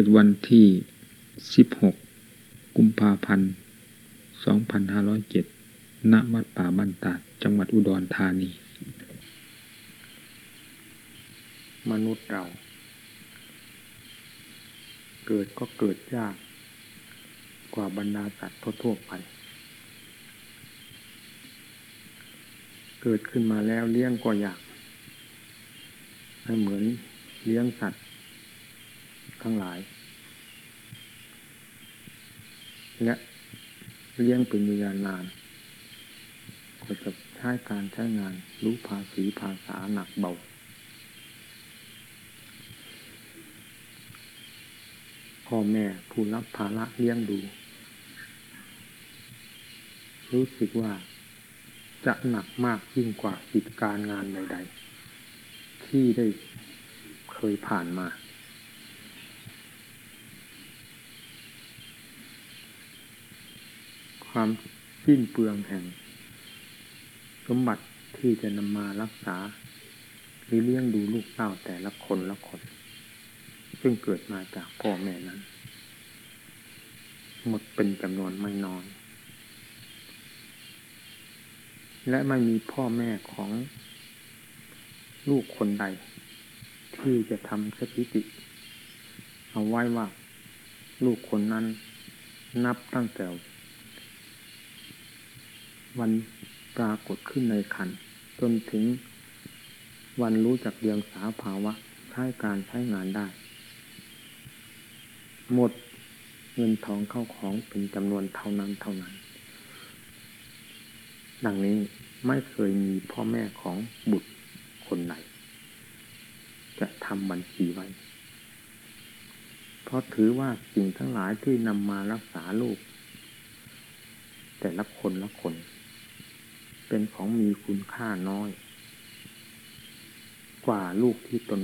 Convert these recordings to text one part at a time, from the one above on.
ศวันที่ 16 กุมภาพันธ์ 2507 ณ วัดป่าบันตาด จังหวัดอุดรธานี มนุษย์เรา เกิดก็เกิดยากกว่าบรรดาสัตว์ทั่วๆไป เกิดขึ้นมาแล้วเลี้ยงก็ยากให้เหมือนเลี้ยงสัตว์ ทั้งหลาย และเลี้ยงเป็นเวลานานก็จะใช้การใช้งานรู้ภาษีภาษาหนักเบา พ่อแม่ผู้รับภาระเลี้ยงดู รู้สึกว่าจะหนักมากยิ่งกว่ากิจการงานใด ๆ ที่ได้เคยผ่านมา ความสิ้นเปลืองแห่ง สมบัติที่จะนำมารักษา หรือเลี้ยงดูลูกเต้าแต่ละคนละคน ซึ่งเกิดมาจากพ่อแม่นั้น หมดเป็นจำนวนไม่น้อยและไม่มีพ่อแม่ของลูกคนใด ที่จะทำสถิติ เอาไว้ว่า ลูกคนนั้นนับตั้งแต่ วันปรากฏขึ้นในคัน จนถึงวันรู้จักเรียงสาภาวะใช้การใช้งานได้ หมดเงินทองเข้าของเป็นจำนวนเท่านั้นเท่านั้น ดังนี้ไม่เคยมีพ่อแม่ของบุตรคนไหน จะทำบัญชีไว้ เพราะถือว่าสิ่งทั้งหลายที่นำมารักษาลูก แต่ละคนละคน เป็นของมีคุณค่าน้อย กว่าลูกที่ตน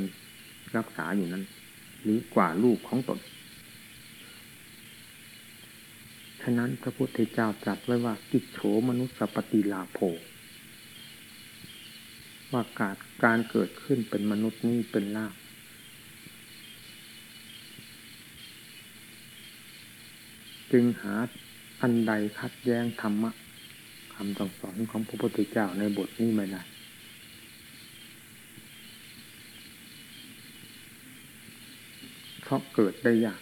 รักษาอยู่นั้น หรือกว่าลูกของตน ฉะนั้นพระพุทธเจ้าตรัสไว้ว่ากิจโฉมนุสสปฏิลาโภว่าการการเกิดขึ้นเป็นมนุษย์นี้เป็นลาภจึงหาอันใดคัดแย้งธรรมะ คำสั่งสอนของพระพุทธเจ้าในบทนี้ไม่ได้เพราะเกิดได้ยาก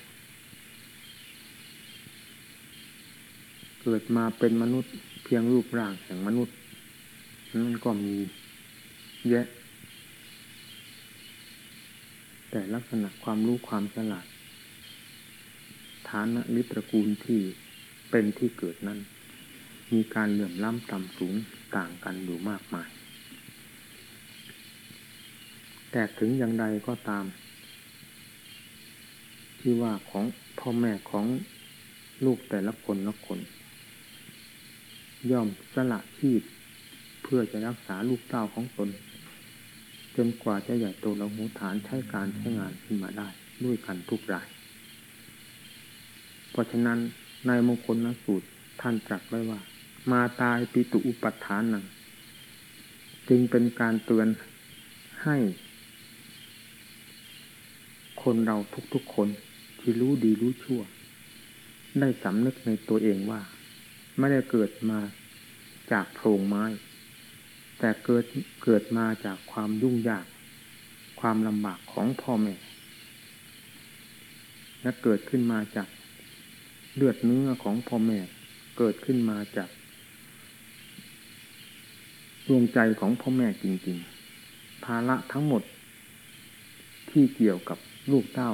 เกิดมาเป็นมนุษย์เพียงรูปร่างแห่งมนุษย์นั่นก็มีแยะ แต่ลักษณะความรู้ความฉลาด ฐานะลิตรกูลที่เป็นที่เกิดนั้น มีการเหลื่อมล้ำต่ำสูงต่างกันอยู่มากมาย แต่ถึงอย่างใดก็ตาม ที่ว่าของพ่อแม่ของลูกแต่ละคนละคน ย่อมสละชีพเพื่อจะรักษาลูกเต้าของตนจนกว่าจะใหญ่โตแล้วหูฐานใช้การใช้งานขึ้นมาได้ด้วยกันทุกราย เพราะฉะนั้นในมงคลนสูตรท่านตรัสไว้ว่า มาตายปิตุอุปัฏฐานัง จึงเป็นการเตือนให้ คนเราทุกๆคนที่รู้ดีรู้ชั่ว ได้สำนึกในตัวเองว่า ไม่ได้เกิดมาจากโพรงไม้ แต่เกิดเกิดมาจากความยุ่งยาก ความลำบากของพ่อแม่ และเกิดขึ้นมาจากเลือดเนื้อของพ่อแม่ เกิดขึ้นมาจาก ดวงใจของพ่อแม่จริง ๆ ภาระทั้งหมด ที่เกี่ยวกับลูกเต้า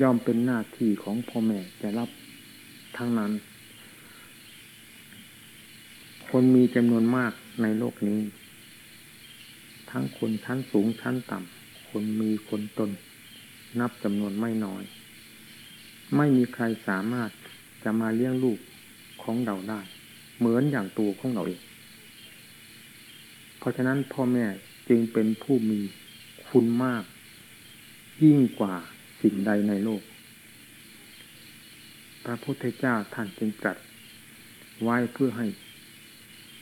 ย่อมเป็นหน้าที่ของพ่อแม่จะรับทั้งนั้น คนมีจำนวนมากในโลกนี้ ทั้งคนชั้นสูงชั้นต่ำ คนมีคนตน นับจำนวนไม่น้อย ไม่มีใครสามารถจะมาเลี้ยงลูกของเราได้ เหมือนอย่างตัวของเราเอง เพราะฉะนั้นพ่อแม่จึงเป็นผู้มีคุณมาก ยิ่งกว่าสิ่งใดในโลก พระพุทธเจ้าท่านจึงตรัสไว้เพื่อให้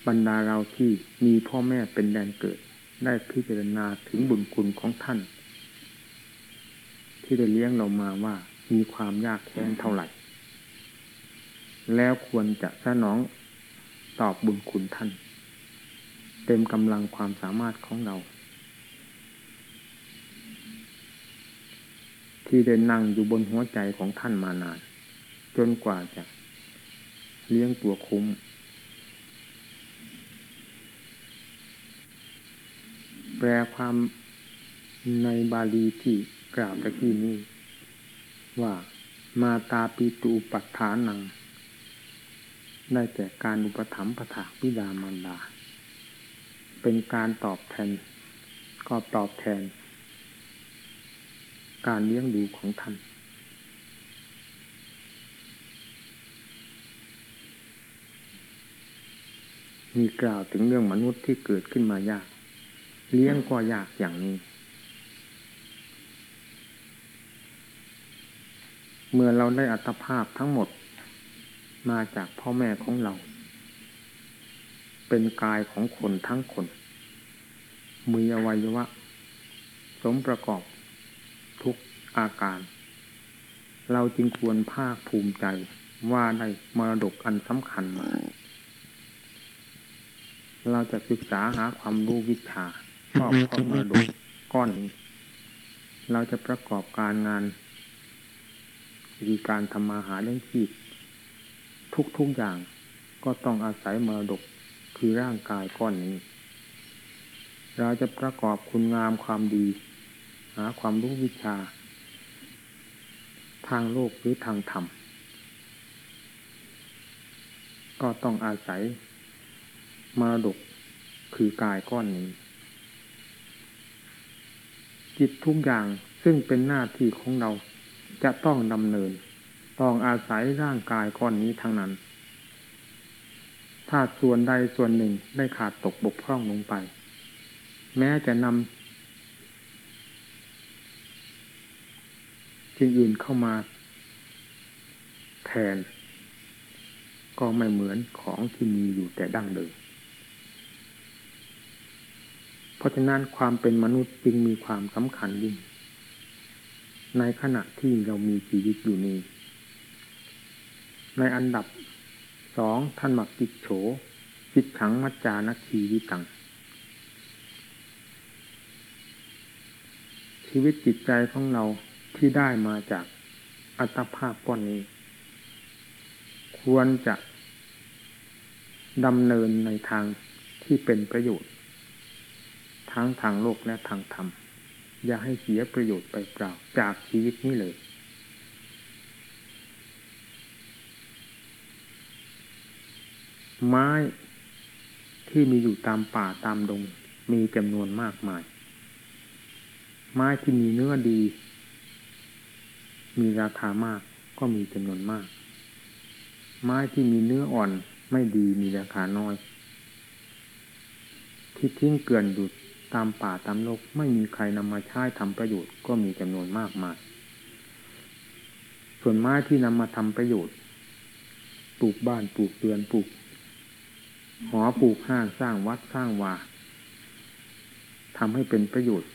บรรดาเราที่มีพ่อแม่เป็นแดนเกิด ได้พิจารณาถึงบุญคุณของท่าน ที่ได้เลี้ยงเรามาว่ามีความยากแค้นเท่าไหร่ แล้วควรจะสนอง ตอบบุญคุณท่าน เต็มกำลังความสามารถของเรา ที่ได้นั่งอยู่บนหัวใจของท่านมานาน จนกว่าจะเลี้ยงตัวคุ้ม แปลความในบาลีที่กล่าวตะกี้นี้ ว่ามาตาปีตูปัฏฐานัง ได้แก่การอุปถัมภ์ปถากพิดามารดา เป็นการตอบแทน ก็ตอบแทน การเลี้ยงดูของท่าน มีกล่าวถึงเรื่องมนุษย์ที่เกิดขึ้นมายาก เลี้ยงก็ยากอย่างนี้ เมื่อเราได้อัตภาพทั้งหมด มาจากพ่อแม่ของเรา เป็นกายของคนทั้งคน มีอวัยวะ สมประกอบทุกอาการ เราจึงควรภาคภูมิใจว่าได้มรดกอันสำคัญมา เราจะศึกษาหาความรู้วิชาชอบข้อมรดกก้อนนี้ เราจะประกอบการงานวิธีการทำมาหาเลี้ยงชีพ ทุกทุกอย่าง ก็ต้องอาศัยมรดกคือร่างกายก้อนนี้ เราจะประกอบคุณงามความดี หาความรู้วิชา ทางโลกหรือทางธรรม ก็ต้องอาศัยมรดกคือกายก้อนนี้ จิตทุกอย่างซึ่งเป็นหน้าที่ของเราจะต้องดำเนิน ต้องอาศัยร่างกายก้อนนี้ทั้งนั้น ถ้าส่วนใดส่วนหนึ่งได้ขาดตกบกพร่องลงไป แม้จะนำสิ่งอื่นเข้ามา แทน ก็ไม่เหมือนของที่มีอยู่แต่ดั้งเดิมเพราะฉะนั้นความเป็นมนุษย์จึงมีความสำคัญยิ่ง ในขณะที่เรามีชีวิตอยู่นี้ ในอันดับสองท่านมักจิตโฉจิตขังมัจจานักีวิตัง ชีวิตจิตใจของเราที่ได้มาจากอัตภาพก้อนนี้ ควรจะดำเนินในทางที่เป็นประโยชน์ ทั้งทางโลกและทางธรรม อย่าให้เสียประโยชน์ไปเปล่าจากชีวิตนี้เลย ไม้ที่มีอยู่ตามป่าตามดงมีจำนวนมากมาย ไม้ที่มีเนื้อดี มีราคามากก็มีจำนวนมาก ไม้ที่มีเนื้ออ่อนไม่ดีมีราคาน้อย ที่ทิ้งเกลื่อนอยู่ตามป่าตามโลกไม่มีใครนำมาใช้ทำประโยชน์ก็มีจำนวนมากมาย ส่วนไม้ที่นำมาทำประโยชน์ปลูกบ้านปลูกเรือนปลูก หอปลูกห้างสร้างวัดสร้างวาทำให้เป็นประโยชน์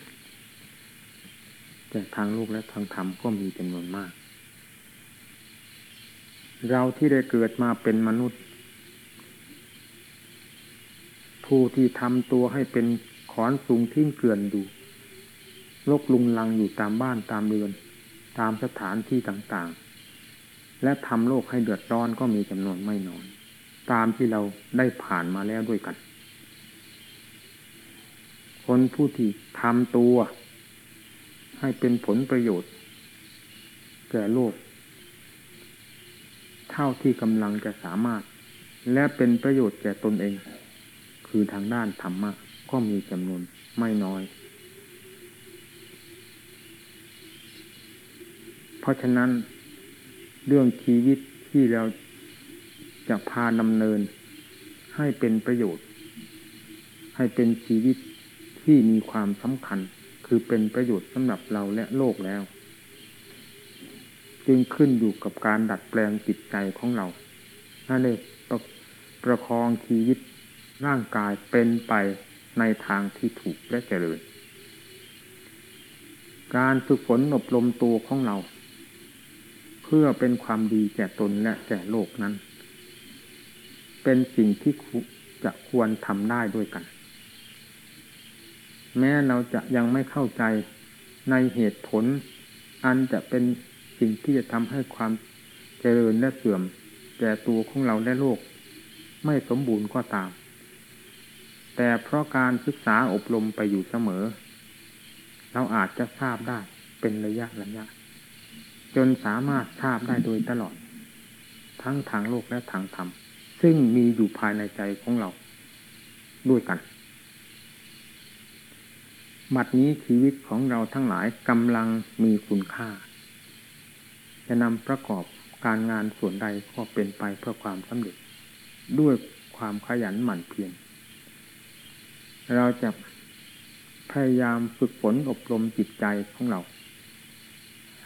แต่ทางโลกและทางธรรมก็มีจำนวนมาก เราที่ได้เกิดมาเป็นมนุษย์ ผู้ที่ทำตัวให้เป็นขอนสูงทิ้งเกลื่อนดูโลกลุงลังอยู่ตามบ้านตามเรือน ตามสถานที่ต่างๆ และทำโลกให้เดือดร้อนก็มีจำนวนไม่น้อย ตามที่เราได้ผ่านมาแล้วด้วยกัน คนผู้ที่ทำตัว ให้เป็นผลประโยชน์ แก่โลก เท่าที่กำลังจะสามารถ และเป็นประโยชน์แก่ตนเอง คือทางด้านธรรมะก็มีจำนวนไม่น้อย เพราะฉะนั้นเรื่องชีวิตที่เรา จะพาดำเนินให้เป็นประโยชน์ ให้เป็นชีวิตที่มีความสำคัญ คือเป็นประโยชน์สำหรับเราและโลกแล้ว จึงขึ้นอยู่กับการดัดแปลงจิตใจของเรานั่นเองประประคองชีวิตร่างกายเป็นไปในทางที่ถูกและเจริญ การฝึกฝนอบรมตัวของเรา เพื่อเป็นความดีแก่ตนและแก่โลกนั้น เป็นสิ่งที่จะควรทำได้ด้วยกัน แม้เราจะยังไม่เข้าใจในเหตุผล อันจะเป็นสิ่งที่จะทำให้ความเจริญและเสื่อมแก่ตัวของเราและโลก ไม่สมบูรณ์ก็ตาม แต่เพราะการศึกษาอบรมไปอยู่เสมอ เราอาจจะทราบได้เป็นระยะระยะ จนสามารถทราบได้โดยตลอด ทั้งทางโลกและทางธรรม ซึ่งมีอยู่ภายในใจของเราด้วยกันบัดนี้ชีวิตของเราทั้งหลายกำลังมีคุณค่า จะนำประกอบการงานส่วนใดก็เป็นไปเพื่อความสำเร็จ ด้วยความขยันหมั่นเพียรเราจะพยายามฝึกฝนอบรมจิตใจของเรา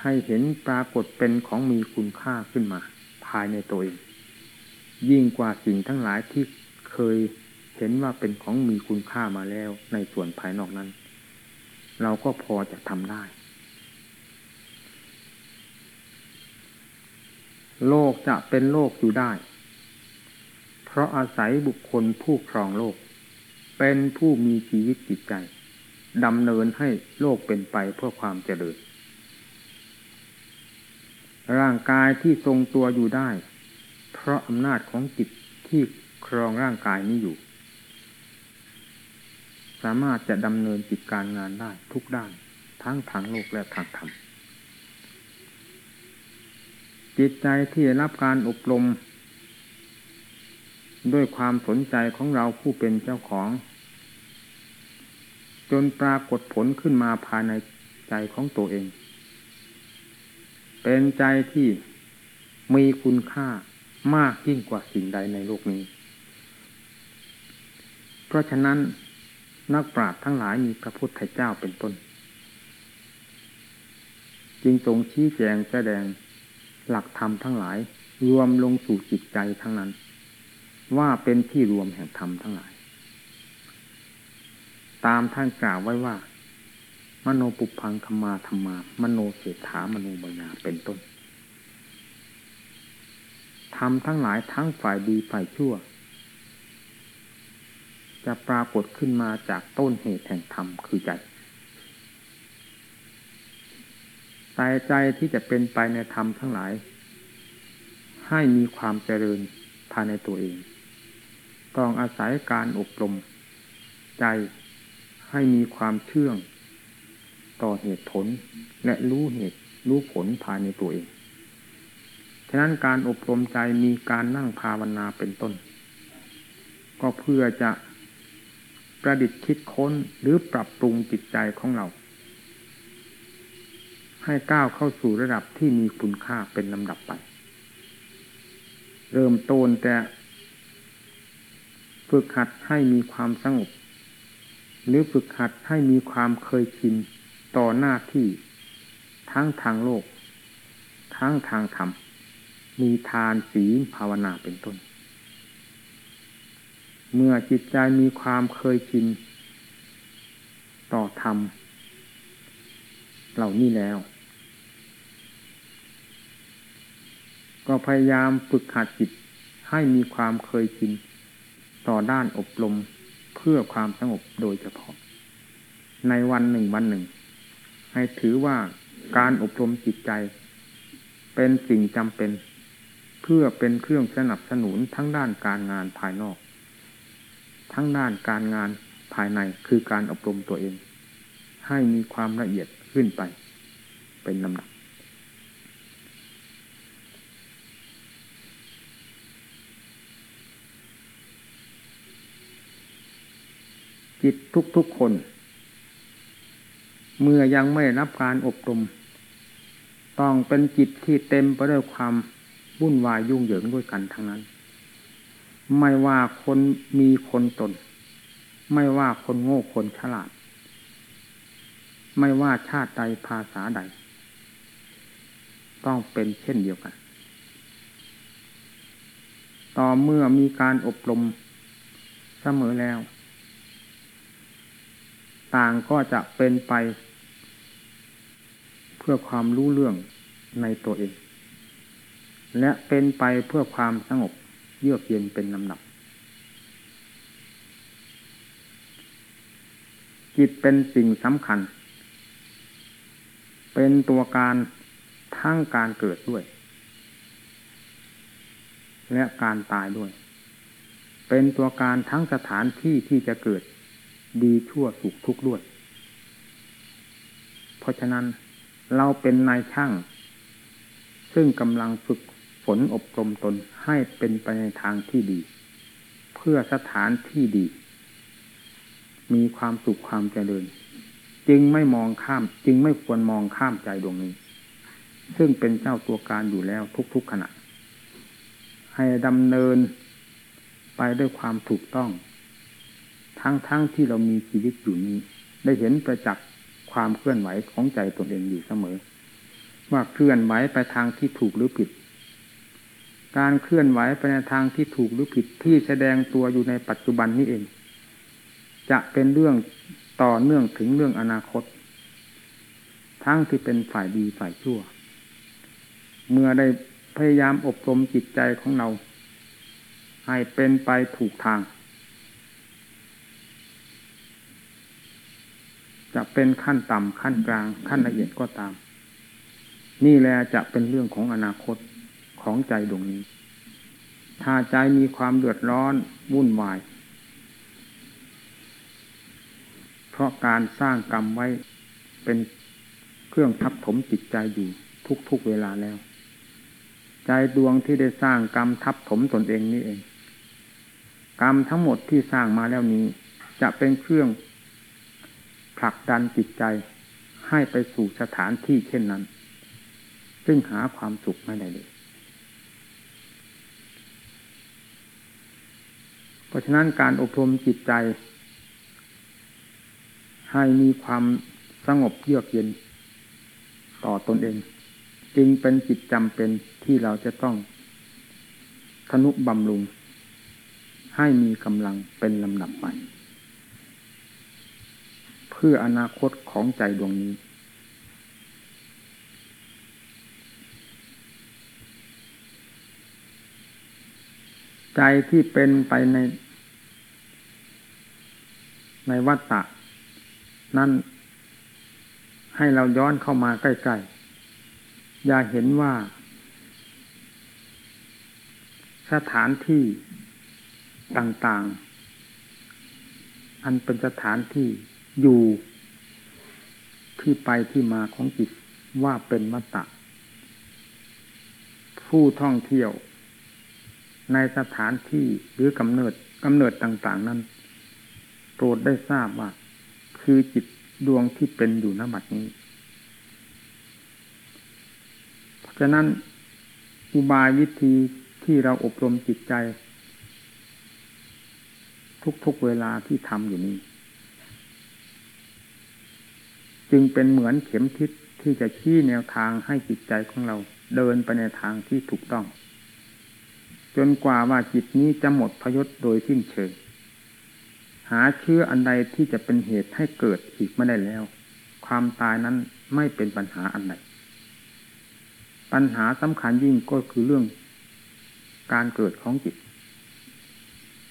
ให้เห็นปรากฏเป็นของมีคุณค่าขึ้นมา ภายในตัวเอง ยิ่งกว่าสิ่งทั้งหลายที่เคยเห็นว่าเป็นของมีคุณค่ามาแล้วในส่วนภายนอกนั้น เราก็พอจะทำได้ โลกจะเป็นโลกอยู่ได้ เพราะอาศัยบุคคลผู้ครองโลก เป็นผู้มีชีวิตจิตใจดำเนินให้โลกเป็นไปเพื่อความเจริญร่างกายที่ทรงตัวอยู่ได้ เพราะอำนาจของจิตที่ครองร่างกายนี้อยู่ สามารถจะดำเนินกิจการงานได้ทุกด้าน ทั้งทางโลกและทางธรรม จิตใจที่ได้รับการอบรม ด้วยความสนใจของเราผู้เป็นเจ้าของ จนปรากฏผลขึ้นมาภายในใจของตัวเอง เป็นใจที่มีคุณค่า มากยิ่งกว่าสิ่งใดในโลกนี้ เพราะฉะนั้นนักปราชญ์ทั้งหลายมีพระพุทธเจ้าเป็นต้น จึงทรงชี้แจงแสดงหลักธรรมทั้งหลายรวมลงสู่จิตใจทั้งนั้น ว่าเป็นที่รวมแห่งธรรมทั้งหลาย ตามท่านกล่าวไว้ว่า มโนปุพังธรรมาธรรมามโนเศรษฐามโนบยาเป็นต้น ทำทั้งหลายทั้งฝ่ายดีฝ่ายชั่ว จะปรากฏขึ้นมาจากต้นเหตุแห่งธรรมคือใจใจใจที่จะเป็นไปในธรรมทั้งหลาย ให้มีความเจริญภายในตัวเอง ต้องอาศัยการอบรม ใจให้มีความเชื่อง ต่อเหตุผลและรู้เหตุรู้ผลภายในตัวเอง ฉะนั้นการอบรมใจมีการนั่งภาวนาเป็นต้น ก็เพื่อจะประดิษฐ์คิดค้นหรือปรับปรุงจิตใจของเรา ให้ก้าวเข้าสู่ระดับที่มีคุณค่าเป็นลำดับไป เริ่มต้นแต่ฝึกหัดให้มีความสงบ หรือฝึกหัดให้มีความเคยชินต่อหน้าที่ ทั้งทางโลก ทั้งทางธรรม มีทานศีลภาวนาเป็นต้น เมื่อจิตใจมีความเคยชิน ต่อธรรม เหล่านี้แล้ว ก็พยายามฝึกหัดจิตให้มีความเคยชิน ต่อด้านอบรมเพื่อความสงบโดยเฉพาะ ในวันหนึ่งวันหนึ่ง ให้ถือว่าการอบรมจิตใจ เป็นสิ่งจำเป็น พื่อเป็นเครื่องสนับสนุนทั้งด้านการงานภายนอก ทั้งด้านการงานภายในคือการอบรมตัวเอง ให้มีความละเอียดขึ้นไป เป็นลำดับ จิตทุกๆคน เมื่อยังไม่รับการอบรม ต้องเป็นจิตที่เต็มไปด้วยความ วุ่นวายยุ่งเหยิงด้วยกันทั้งนั้น ไม่ว่าคนมีคนตน ไม่ว่าคนโง่คนฉลาด ไม่ว่าชาติใดภาษาใด ต้องเป็นเช่นเดียวกัน ต่อเมื่อมีการอบรมเสมอแล้ว ต่างก็จะเป็นไป เพื่อความรู้เรื่องในตัวเอง และเป็นไปเพื่อความสงบเยือกเย็นเป็นลำดับ จิตเป็นสิ่งสำคัญ เป็นตัวการทั้งการเกิดด้วย และการตายด้วย เป็นตัวการทั้งสถานที่ที่จะเกิดดีชั่วสุขทุกข์ด้วย เพราะฉะนั้นเราเป็นนายช่าง ซึ่งกำลังฝึก ฝนอบรมตนให้เป็นไปในทางที่ดี เพื่อสถานที่ดี มีความสุขความเจริญ จึงไม่มองข้าม จึงไม่ควรมองข้ามใจดวงนี้ ซึ่งเป็นเจ้าตัวการอยู่แล้วทุกๆขณะ ให้ดำเนินไปด้วยความถูกต้อง ทั้งๆทที่เรามีชีวิตอยู่นี้ ได้เห็นประจักษ์ความเคลื่อนไหวของใจตนเองอยู่เสมอ ว่าเคลื่อนไหวไปทางที่ถูกหรือผิด การเคลื่อนไหวไปในทางที่ถูกหรือผิดที่แสดงตัวอยู่ในปัจจุบันนี้เอง จะเป็นเรื่องต่อเนื่องถึงเรื่องอนาคต ทั้งที่เป็นฝ่ายดีฝ่ายชั่ว เมื่อได้พยายามอบรมจิตใจของเรา ให้เป็นไปถูกทาง จะเป็นขั้นต่ำขั้นกลางขั้นละเอียดก็ตาม นี่แหละจะเป็นเรื่องของอนาคต ของใจดวงนี้ ถ้าใจมีความเดือดร้อนวุ่นวาย เพราะการสร้างกรรมไว้เป็นเครื่องทับถมจิตใจอยู่ทุกๆเวลาแล้ว ใจดวงที่ได้สร้างกรรมทับถมตนเองนี่เอง กรรมทั้งหมดที่สร้างมาแล้วนี้ จะเป็นเครื่องผลักดันจิตใจให้ไปสู่สถานที่เช่นนั้น ซึ่งหาความสุขไม่ได้เลย เพราะฉะนั้นการอบรมจิตใจ ให้มีความสงบเยือกเย็นต่อตนเอง จึงเป็นจิตจำเป็นที่เราจะต้องทนุบำรุง ให้มีกำลังเป็นลำดับไป เพื่ออนาคตของใจดวงนี้ ใจที่เป็นไปใน ในวัฏฏะนั่นให้เราย้อนเข้ามาใกล้ๆ อย่าเห็นว่า สถานที่ต่างๆ อันเป็นสถานที่อยู่ที่ไปที่มาของจิตว่าเป็นมัตตะ ผู้ท่องเที่ยว ในสถานที่หรือกำเนิดกำเนิดต่าง ๆ นั้นโปรดได้ทราบว่า คือจิตดวงที่เป็นอยู่ณบัดนี้ เพราะฉะนั้นอุบายวิธีที่เราอบรมจิตใจ ทุกๆเวลาที่ทำอยู่นี้ จึงเป็นเหมือนเข็มทิศที่จะชี้แนวทางให้จิตใจของเราเดินไปในทางที่ถูกต้อง จนกว่าว่าจิตนี้จะหมดพยศโดยสิ้นเชิง หาเชื้ออันใดที่จะเป็นเหตุให้เกิดอีกไม่ได้แล้ว ความตายนั้นไม่เป็นปัญหาอันใดปัญหาสำคัญยิ่งก็คือเรื่องการเกิดของจิต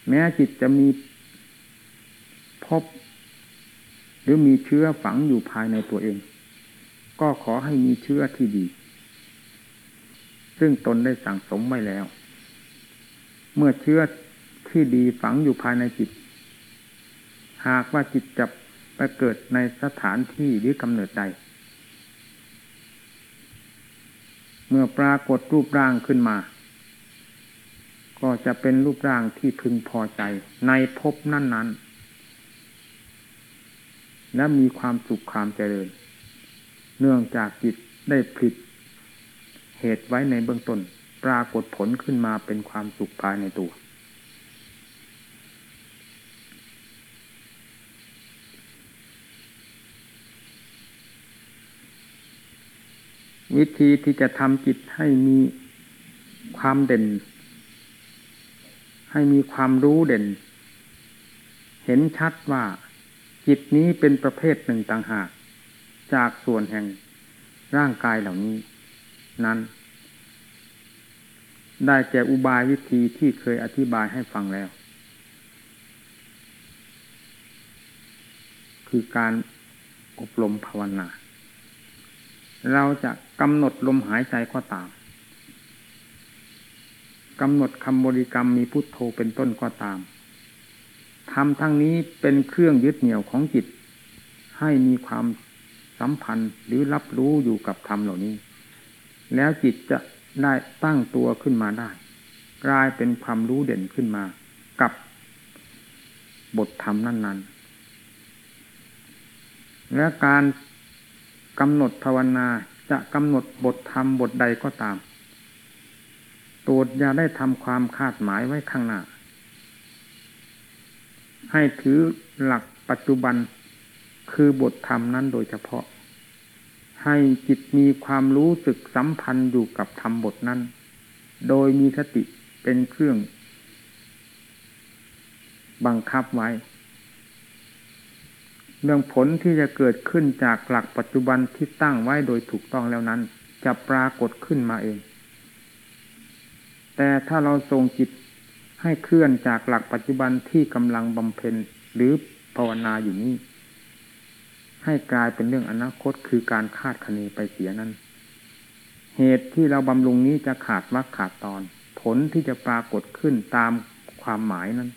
แม้จิตจะมีพบ หรือมีเชื้อฝังอยู่ภายในตัวเอง ก็ขอให้มีเชื้อที่ดี ซึ่งตนได้สั่งสมไว้แล้ว เมื่อเชื้อที่ดีฝังอยู่ภายในจิต หากว่าจิตจะไปเกิดในสถานที่หรือกำเนิดใด เมื่อปรากฏรูปร่างขึ้นมา ก็จะเป็นรูปร่างที่พึงพอใจในภพนั้น ๆ และมีความสุขความเจริญ เนื่องจากจิตได้ผลิตเหตุไว้ในเบื้องต้น ปรากฏผลขึ้นมาเป็นความสุขภายในตัว วิธีที่จะทำจิตให้มีความเด่น ให้มีความรู้เด่น เห็นชัดว่าจิตนี้เป็นประเภทหนึ่งต่างหาก จากส่วนแห่งร่างกายเหล่านี้ นั้น ได้แก่อุบายวิธีที่เคยอธิบายให้ฟังแล้ว คือการอบรมภาวนา เราจะกำหนดลมหายใจก็ตามกำหนดคำบริกรรมมีพุทโธเป็นต้นก็ตามทำทั้งนี้เป็นเครื่องยึดเหนี่ยวของจิต ให้มีความสัมพันธ์หรือรับรู้อยู่กับธรรมเหล่านี้ แล้วจิตจะ ได้ตั้งตัวขึ้นมาได้ กลายเป็นความรู้เด่นขึ้นมากับบทธรรมนั้น ๆ และการกำหนดภาวนาจะกำหนดบทธรรมบทใดก็ตามโปรดอย่าได้ทำความคาดหมายไว้ข้างหน้า ให้ถือหลักปัจจุบันคือบทธรรมนั้นโดยเฉพาะ ให้จิตมีความรู้สึกสัมพันธ์อยู่กับธรรมบทนั้น โดยมีสติเป็นเครื่อง บังคับไว้ เรื่องผลที่จะเกิดขึ้นจากหลักปัจจุบันที่ตั้งไว้โดยถูกต้องแล้วนั้น จะปรากฏขึ้นมาเอง แต่ถ้าเราทรงจิตให้เคลื่อนจากหลักปัจจุบันที่กำลังบำเพ็ญหรือภาวนาอยู่นี้ ให้กลายเป็นเรื่องอนาคตคือการคาดคะเนไปเสียนั้น เหตุที่เราบำรุงนี้จะขาดวักขาดตอน ผลที่จะปรากฏขึ้นตามความหมายนั้น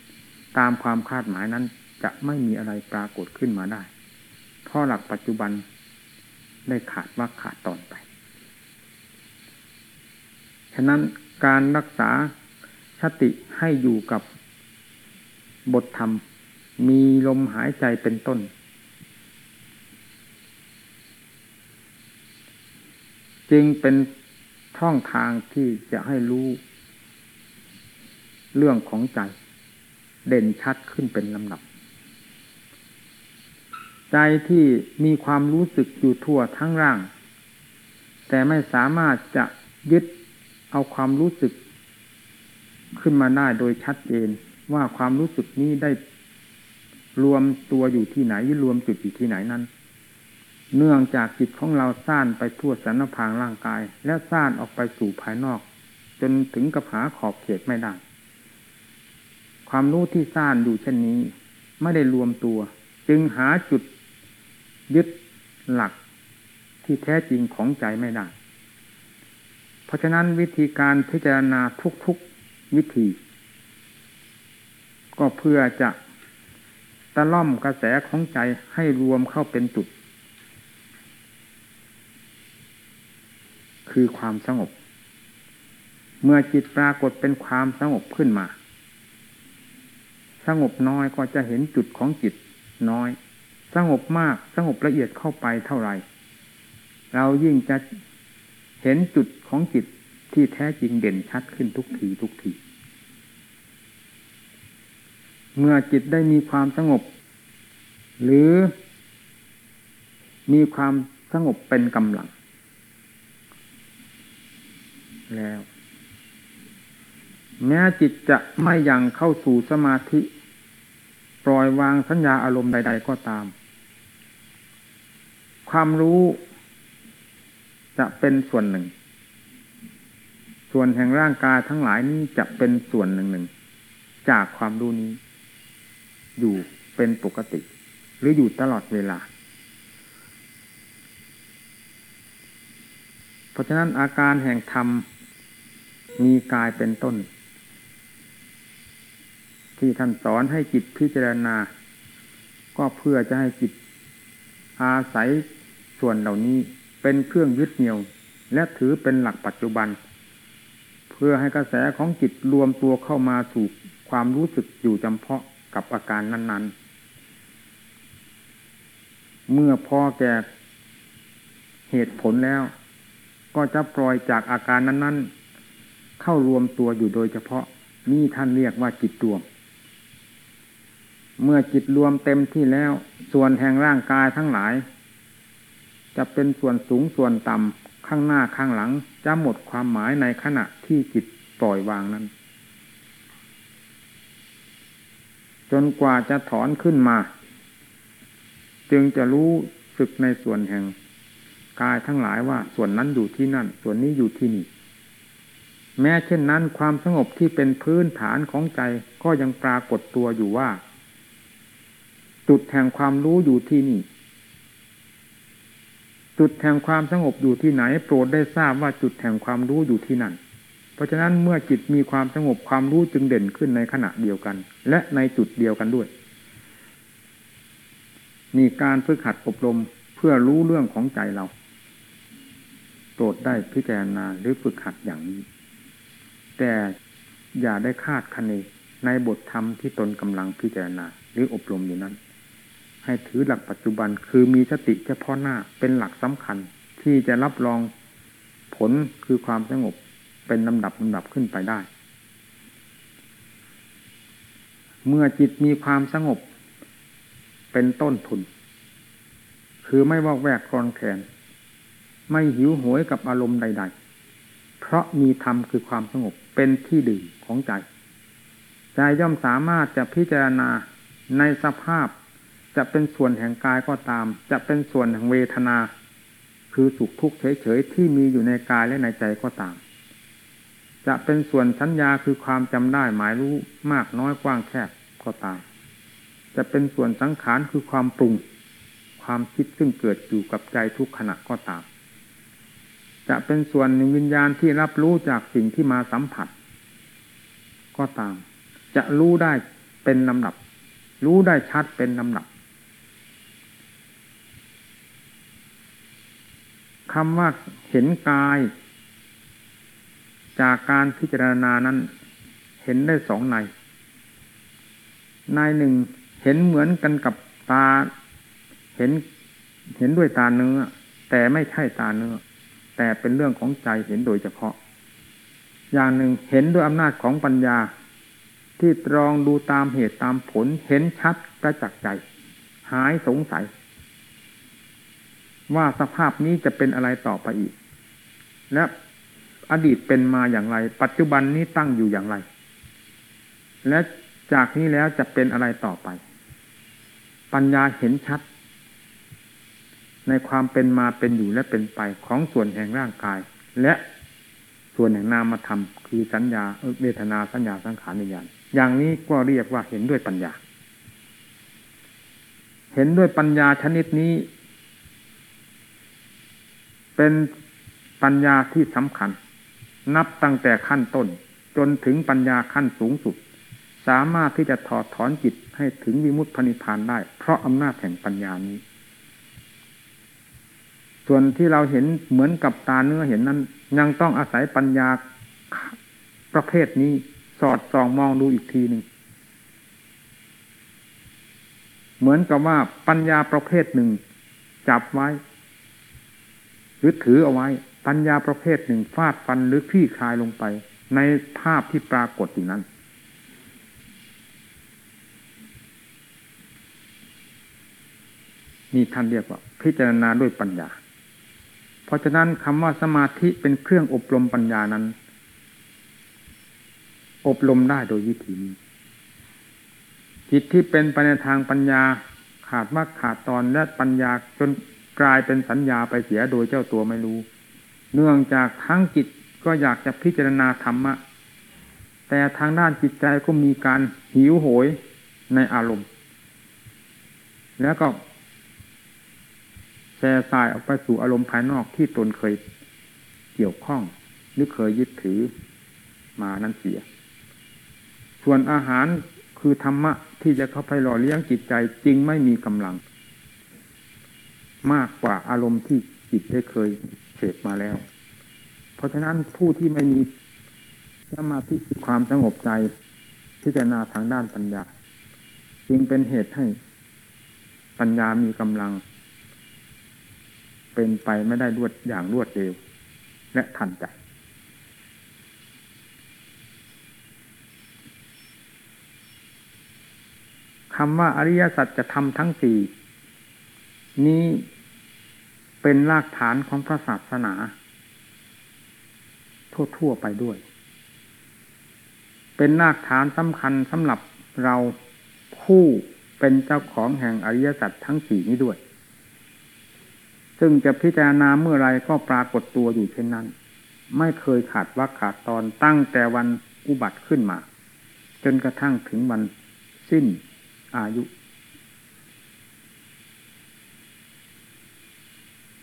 ตามความคาดหมายนั้นจะไม่มีอะไรปรากฏขึ้นมาได้เพราะหลักปัจจุบันได้ขาดวักขาดตอนไป ฉะนั้นการรักษาสติให้อยู่กับบทธรรม มีลมหายใจเป็นต้น จึงเป็นท่องทางที่จะให้รู้ เรื่องของใจ เด่นชัดขึ้นเป็นลำดับ ใจที่มีความรู้สึกอยู่ทั่วทั้งร่าง แต่ไม่สามารถจะยึดเอาความรู้สึก ขึ้นมาได้โดยชัดเจนว่าความรู้สึกนี้ได้รวมตัวอยู่ที่ไหนรวมจุดอยู่ที่ไหนนั้น เนื่องจากจิตของเราซ่านไปทั่วสรรพางร่างกาย และซ่านออกไปสู่ภายนอก จนถึงกับหาขอบเขตไม่ได้ ความรู้ที่ซ่านอยู่เช่นนี้ ไม่ได้รวมตัว จึงหาจุดยึดหลักที่แท้จริงของใจไม่ได้ เพราะฉะนั้นวิธีการพิจารณาทุกๆวิธี ก็เพื่อจะตะล่อมกระแสของใจให้รวมเข้าเป็นจุด คือความสงบ เมื่อจิตปรากฏเป็นความสงบขึ้นมา สงบน้อยก็จะเห็นจุดของจิตน้อย สงบมากสงบละเอียดเข้าไปเท่าไหร่ เรายิ่งจะเห็นจุดของจิตที่แท้จริงเด่นชัดขึ้นทุกทีทุกทีเมื่อจิตได้มีความสงบ หรือมีความสงบเป็นกำลัง แล้ว แม้จิตจะไม่ยังเข้าสู่สมาธิ ปล่อยวางสัญญาอารมณ์ใด ๆ ก็ตาม ความรู้จะเป็นส่วนหนึ่ง ส่วนแห่งร่างกายทั้งหลายนี้จะเป็นส่วนหนึ่งหนึ่งจากความรู้นี้ อยู่เป็นปกติ หรืออยู่ตลอดเวลา เพราะฉะนั้นอาการแห่งธรรม มีกายเป็นต้น ที่ท่านสอนให้จิตพิจารณา ก็เพื่อจะให้จิตอาศัยส่วนเหล่านี้เป็นเครื่องยึดเหนี่ยว และถือเป็นหลักปัจจุบัน เพื่อให้กระแสของจิตรวมตัวเข้ามาสู่ความรู้สึกอยู่จำเพาะกับอาการนั้น ๆ เมื่อพอแก่เหตุผลแล้ว ก็จะปล่อยจากอาการนั้น ๆ เข้ารวมตัวอยู่โดยเฉพาะนี่ท่านเรียกว่าจิตรวม เมื่อจิตรวมเต็มที่แล้ว ส่วนแห่งร่างกายทั้งหลาย จะเป็นส่วนสูงส่วนต่ำข้างหน้าข้างหลัง จะหมดความหมายในขณะที่จิตปล่อยวางนั้น จนกว่าจะถอนขึ้นมา จึงจะรู้สึกในส่วนแห่งกายทั้งหลายว่าส่วนนั้นอยู่ที่นั่น ส่วนนี้อยู่ที่นี่ แม้เช่นนั้นความสงบที่เป็นพื้นฐานของใจก็ยังปรากฏตัวอยู่ว่า จุดแห่งความรู้อยู่ที่นี่ จุดแห่งความสงบอยู่ที่ไหน โปรดได้ทราบว่าจุดแห่งความรู้อยู่ที่นั่น เพราะฉะนั้นเมื่อจิตมีความสงบความรู้จึงเด่นขึ้นในขณะเดียวกัน และในจุดเดียวกันด้วยนี่การฝึกหัดอบรมเพื่อรู้เรื่องของใจเราโปรดได้พิจารณาหรือฝึกหัดอย่างนี้ แต่อย่าได้คาดคะเนในบทธรรมที่ตนกำลังพิจารณา หรืออบรมอยู่นั้น ให้ถือหลักปัจจุบันคือมีสติเฉพาะหน้าเป็นหลักสำคัญ ที่จะรับรองผลคือความสงบเป็นลำดับลำดับขึ้นไปได้ เมื่อจิตมีความสงบเป็นต้นทุน คือไม่วอกแวกคลอนแคลนไม่หิวโหยกับอารมณ์ใด ๆ เพราะมีธรรมคือความสงบ เป็นที่ดื่มของใจ ใจย่อมสามารถจะพิจารณาในสภาพ จะเป็นส่วนแห่งกายก็ตาม จะเป็นส่วนแห่งเวทนา คือสุขทุกข์เฉยๆที่มีอยู่ในกายและในใจก็ตาม จะเป็นส่วนสัญญาคือความจำได้หมายรู้มากน้อยกว้างแคบก็ตาม จะเป็นส่วนสังขารคือความปรุง ความคิดซึ่งเกิดอยู่กับใจทุกขณะก็ตาม จะเป็นส่วนหนึ่งวิญญาณที่รับรู้จากสิ่งที่มาสัมผัส ก็ตาม จะรู้ได้เป็นลำดับ รู้ได้ชัดเป็นลำดับคำว่าเห็นกาย จากการพิจารณานั้น เห็นได้สองในในหนึ่งเห็นเหมือนกันกับตา เห็นเห็นด้วยตาเนื้อ แต่ไม่ใช่ตาเนื้อ แต่เป็นเรื่องของใจเห็นโดยเฉพาะ อย่างหนึ่งเห็นด้วยอำนาจของปัญญา ที่ตรองดูตามเหตุตามผลเห็นชัดกระจักใจ หายสงสัย ว่าสภาพนี้จะเป็นอะไรต่อไปอีก และอดีตเป็นมาอย่างไร ปัจจุบันนี้ตั้งอยู่อย่างไร และจากนี้แล้วจะเป็นอะไรต่อไป ปัญญาเห็นชัด ในความเป็นมาเป็นอยู่และเป็นไปของส่วนแห่งร่างกาย และส่วนแห่งนามธรรมคือสัญญาเวทนาสัญญาสังขารนิยานอย่างนี้ก็เรียกว่าเห็นด้วยปัญญา เห็นด้วยปัญญาชนิดนี้ เป็นปัญญาที่สำคัญ นับตั้งแต่ขั้นต้น จนถึงปัญญาขั้นสูงสุด สามารถที่จะถอดถอนจิตให้ถึงวิมุตติพนิพานได้ เพราะอำนาจแห่งปัญญานี้ ส่วนที่เราเห็นเหมือนกับตาเนื้อเห็นนั้น ยังต้องอาศัยปัญญาประเภทนี้สอดส่องมองดูอีกทีหนึ่งเหมือนกับว่าปัญญาประเภทหนึ่ง จับไว้ หรือถือเอาไว้ ปัญญาประเภทหนึ่งฟาดฟันหรือคลี่คลายลงไป ในภาพที่ปรากฏอยู่นั้น นี่ท่านเรียกว่า พิจารณาด้วยปัญญา ราะฉะนั้นคำว่าสมาธิเป็นเครื่องอบรมปัญญานั้น อบรมได้โดยวิธีนี้จิตที่เป็นไปในทางปัญญาขาดมากขาดตอนและปัญญาจนกลายเป็นสัญญาไปเสียโดยเจ้าตัวไม่รู้ เนื่องจากทั้งจิตก็อยากจะพิจารณาธรรมะ แต่ทางด้านจิตใจก็มีการหิวโหยในอารมณ์ แล้วก็ แช่ทรายออกไปสู่อารมณ์ภายนอกที่ตนเคยเกี่ยวข้องหรือเคยยึดถือมานั้นเสีย ส่วนอาหารคือธรรมะที่จะเข้าไปหล่อเลี้ยงจิตใจจริงไม่มีกำลัง มากกว่าอารมณ์ที่จิตได้เคยเสพมาแล้ว เพราะฉะนั้นผู้ที่ไม่มีสมาธิความสงบใจพิจารณาทางด้านปัญญา จึงเป็นเหตุให้ปัญญามีกำลัง เป็นไปไม่ได้รวดอย่างรวดเร็ว และทันใจ คำว่าอริยสัจจะทำทั้งสี่นี้เป็นรากฐานของพระศาสนา ทั่ว ๆ ไปด้วย เป็นรากฐานสำคัญสำหรับเราผู้เป็นเจ้าของแห่งอริยสัจทั้งสี่นี้ด้วย ซึ่งจะพิจารณาเมื่อไรก็ปรากฏตัวอยู่เช่นนั้น ไม่เคยขาดวักขาดตอนตั้งแต่วันอุบัติขึ้นมา จนกระทั่งถึงวันสิ้นอายุ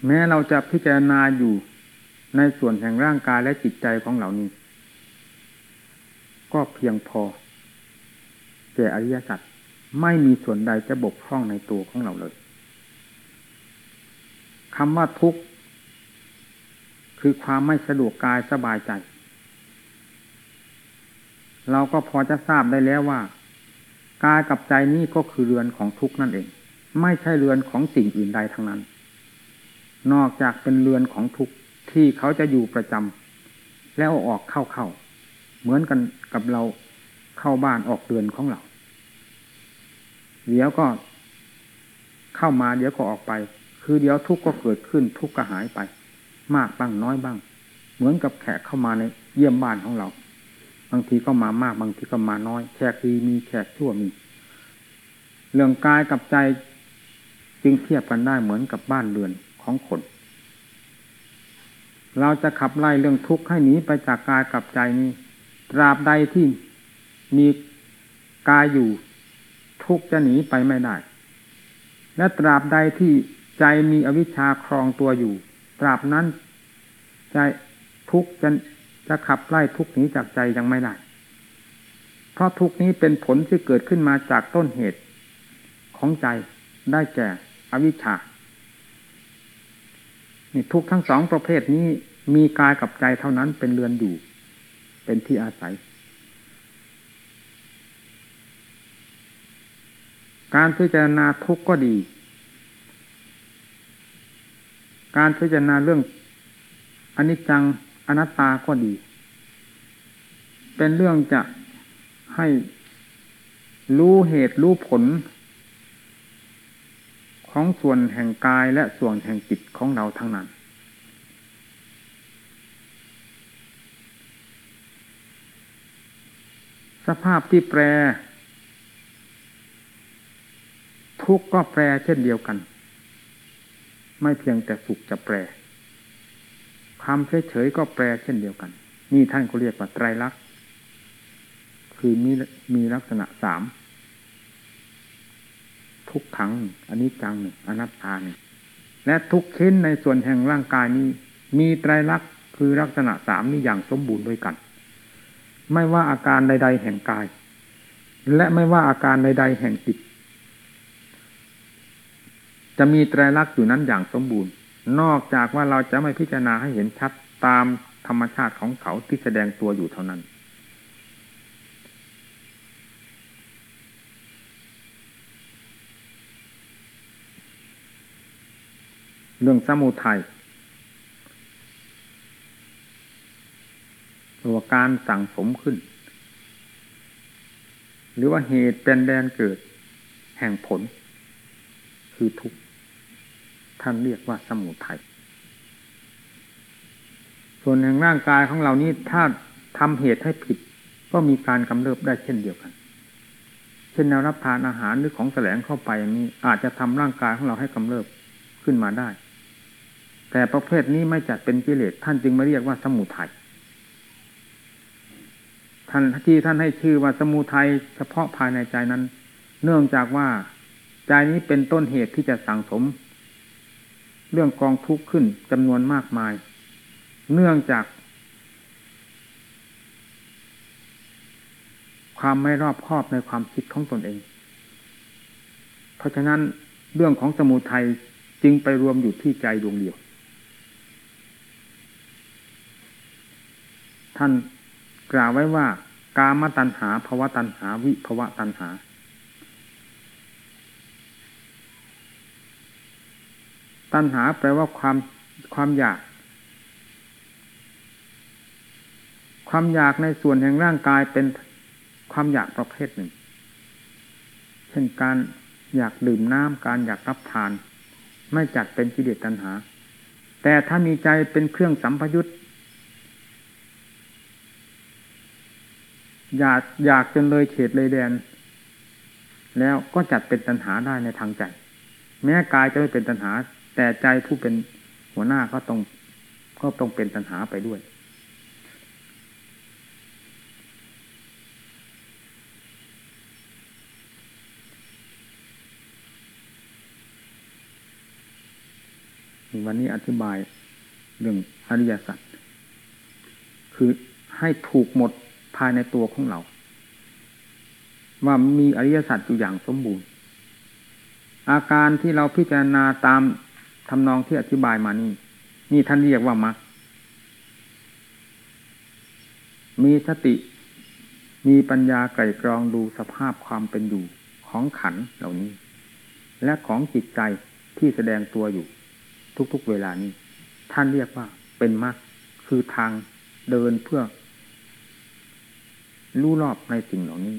แม้เราจะพิจารณาอยู่ในส่วนแห่งร่างกายและจิตใจของเหล่านี้ ก็เพียงพอแก่อริยสัจไม่มีส่วนใดจะบกพร่องในตัวของเราเลย คำว่าทุกข์คือความไม่สะดวกกายสบายใจ เราก็พอจะทราบได้แล้วว่ากายกับใจนี้ก็คือเรือนของทุกข์นั่นเอง ไม่ใช่เรือนของสิ่งอื่นใดทั้งนั้น นอกจากเป็นเรือนของทุกข์ที่เขาจะอยู่ประจำแล้วออกเข้าเข้าเหมือนกันกับเราเข้าบ้านออกเรือนของเรา เดี๋ยวก็เข้ามาเดี๋ยวก็ออกไป คือเดี๋ยวทุกข์ก็เกิดขึ้นทุกข์ก็หายไป มากบ้างน้อยบ้าง เหมือนกับแขกเข้ามาในเยี่ยมบ้านของเรา บางทีก็มามากบางทีก็มาน้อย แขกดีมีแขกชั่วมี เรื่องกายกับใจจึงเทียบกันได้เหมือนกับบ้านเรือนของคนเราจะขับไล่เรื่องทุกข์ให้หนีไปจากกายกับใจนี้ตราบใดที่มีกายอยู่ทุกข์จะหนีไปไม่ได้ และตราบใดที่ ใจมีอวิชชาครองตัวอยู่ ตราบนั้น ใจทุกจะจะขับไล่ทุกหนีจากใจยังไม่ได้ เพราะทุกนี้เป็นผลที่เกิดขึ้นมาจากต้นเหตุของใจได้แก่อวิชชานี่ทุกทั้งสองประเภทนี้มีกายกับใจเท่านั้นเป็นเรือนอยู่ เป็นที่อาศัย การพิจารณาทุกข์ก็ดี การพิจารณาเรื่องอนิจจังอนัตตาก็ดี เป็นเรื่องจะให้รู้เหตุรู้ผล ของส่วนแห่งกายและส่วนแห่งจิตของเราทั้งนั้น สภาพที่แปร ทุกก็แปรเช่นเดียวกัน ไม่เพียงแต่สุขจะแปร ความเฉยๆก็แปรเช่นเดียวกัน นี่ท่านก็เรียกว่าไตรลักษณ์คือมีมีลักษณะสามทุกขังอันนี้จังหนึ่งอนัตตาหนึ่งและทุกชิ้นในส่วนแห่งร่างกายนี้ มีไตรลักษณ์คือลักษณะสามนี้อย่างสมบูรณ์ด้วยกัน ไม่ว่าอาการใด ๆ แห่งกาย และไม่ว่าอาการใด ๆ แห่งจิต จะมีไตรลักษณ์อยู่นั้นอย่างสมบูรณ์ นอกจากว่าเราจะไม่พิจารณาให้เห็นชัดตามธรรมชาติของเขาที่แสดงตัวอยู่เท่านั้น เรื่องสมุทัยตัวการสั่งสมขึ้น หรือว่าเหตุเป็นแดนเกิดแห่งผล คือทุกข์ ท่านเรียกว่าสมุทัยส่วนแห่งร่างกายของเรานี้ถ้าทำเหตุให้ผิด ก็มีการกำเริบได้เช่นเดียวกัน เช่นแนวรับทานอาหารหรือของแสลงเข้าไปอย่างนี้อาจจะทำร่างกายของเราให้กำเริบขึ้นมาได้ แต่ประเภทนี้ไม่จัดเป็นกิเลสท่านจึงไม่เรียกว่าสมุทัยท่านที่ท่านให้ชื่อว่าสมุทัยเฉพาะภายในใจนั้น เนื่องจากว่าใจนี้เป็นต้นเหตุที่จะสั่งสม เรื่องกองทุกข์ขึ้นจำนวนมากมาย เนื่องจาก ความไม่รอบคอบในความคิดของตนเอง เพราะฉะนั้นเรื่องของสมุทัยจึงไปรวมอยู่ที่ใจดวงเดียว ท่านกล่าวไว้ว่ากามตัณหาภวะตัณหา วิภวะตัณหา ตัณหาแปลว่าความความอยาก ความอยากในส่วนแห่งร่างกายเป็นความอยากประเภทหนึ่ง เช่นการอยากดื่มน้ำการอยากรับทาน ไม่จัดเป็นกิเลสตัณหา แต่ถ้ามีใจเป็นเครื่องสัมพยุตอยากอยากจนเลยเฉดเลยแดน แล้วก็จัดเป็นตัณหาได้ในทางใจ แม้กายจะไม่เป็นตัณหา แต่ใจผู้เป็นหัวหน้าก็ต้องก็ต้องเป็นตัณหาไปด้วย วันนี้อธิบายเรื่องอริยสัจคือให้ถูกหมดภายในตัวของเรา ว่ามีอริยสัจอยู่อย่างสมบูรณ์ อาการที่เราพิจารณาตาม ทำนองที่อธิบายมานี่ นี่ท่านเรียกว่ามรรคมีสติ มีปัญญาไก่กรองดูสภาพความเป็นอยู่ของขันเหล่านี้ และของจิตใจที่แสดงตัวอยู่ ทุกๆเวลานี้ ท่านเรียกว่าเป็นมรรคคือทางเดินเพื่อรู้รอบในสิ่งเหล่านี้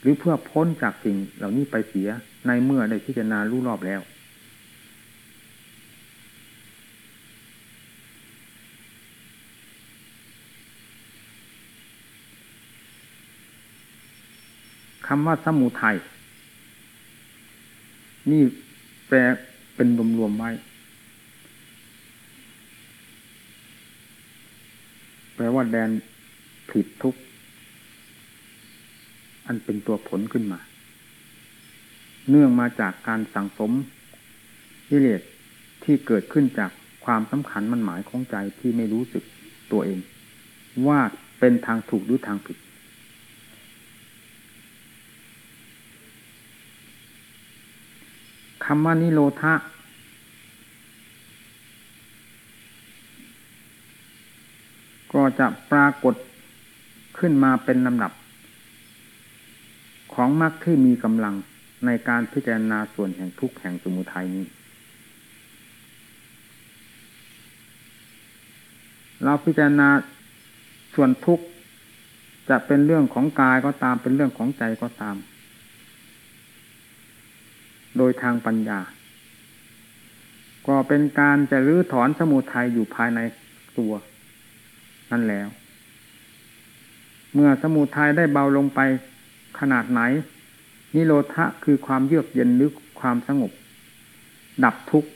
หรือเพื่อพ้นจากสิ่งเหล่านี้ไปเสียในเมื่อได้พิจารณารู้รอบแล้ว คำว่าสมุทัยนี่แปลเป็นรวมๆไว้ แปลว่าแดนผิดทุก อันเป็นตัวผลขึ้นมา เนื่องมาจากการสั่งสมกิเลสที่เกิดขึ้นจากความสำคัญมันหมายของใจที่ไม่รู้สึกตัวเอง ว่าเป็นทางถูกหรือทางผิด คำว่านิโรธะก็จะปรากฏขึ้นมาเป็นลำดับ ของมรรคที่มีกำลังในการพิจารณาส่วนแห่งทุกข์แห่งสมุทัยนี้ เราพิจารณาส่วนทุกข์จะเป็นเรื่องของกายก็ตามเป็นเรื่องของใจก็ตาม โดยทางปัญญา ก็เป็นการจะรื้อถอนสมุทัยอยู่ภายในตัว นั่นแล้ว เมื่อสมุทัยได้เบาลงไปขนาดไหน นิโรธะคือความเยือกเย็นหรือความสงบ ดับทุกข์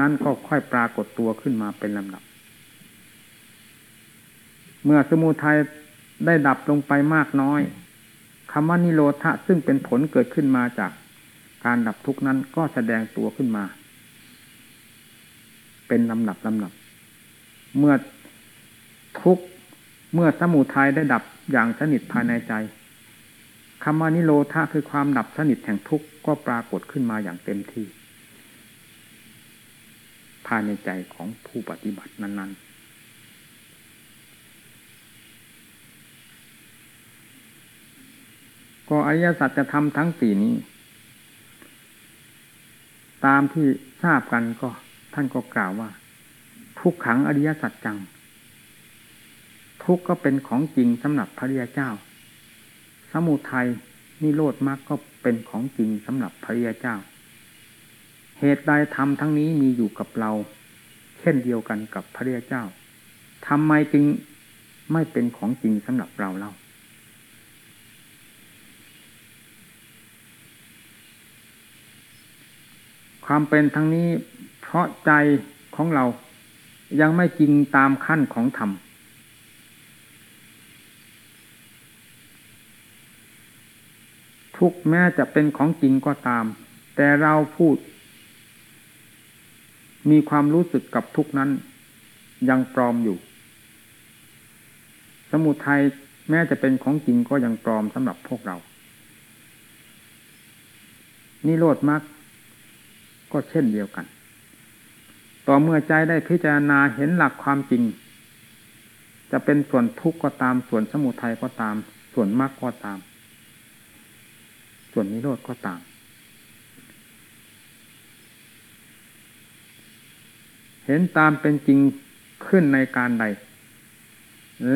นั่นก็ค่อยปรากฏตัวขึ้นมาเป็นลำดับ เมื่อสมุทัยได้ดับลงไปมากน้อยคำว่านิโรธะซึ่งเป็นผลเกิดขึ้นมาจาก การดับทุกข์นั้นก็แสดงตัวขึ้นมา เป็นลำดับลำดับ เมื่อทุกเมื่อสมุทัยได้ดับอย่างสนิทภายในใจคำว่านิโรธาคือความดับสนิทแห่งทุกข์ก็ปรากฏขึ้นมาอย่างเต็มที่ ภายในใจของผู้ปฏิบัตินั้น ๆ ก็อริยสัจจะทำทั้งสี่นี้ ตามที่ทราบกันก็ท่านก็กล่าวว่า ทุกขังอริยสัจจัง ทุกก็เป็นของจริงสำหรับพระริยเจ้า สมุทัยนิโรธมรรคก็เป็นของจริงสำหรับพระริยเจ้า เหตุใดธรรมทั้งนี้มีอยู่กับเรา เช่นเดียวกันกับพระริยเจ้าทำไมจึงไม่เป็นของจริงสำหรับเราเล่า ความเป็นทั้งนี้เพราะใจของเรายังไม่จริงตามขั้นของธรรมทุกแม้จะเป็นของจริงก็ตาม แต่เราพูด มีความรู้สึกกับทุกนั้น ยังปลอมอยู่ สมุทัยแม้จะเป็นของจริงก็ยังปลอมสำหรับพวกเรา นิโรธมรรค ก็เช่นเดียวกัน ต่อเมื่อใจได้พิจารณาเห็นหลักความจริง จะเป็นส่วนทุกข์ก็ตามส่วนสมุทัยก็ตาม ส่วนมรรคก็ตาม ส่วนนิโรธก็ตาม เห็นตามเป็นจริงขึ้นในการใด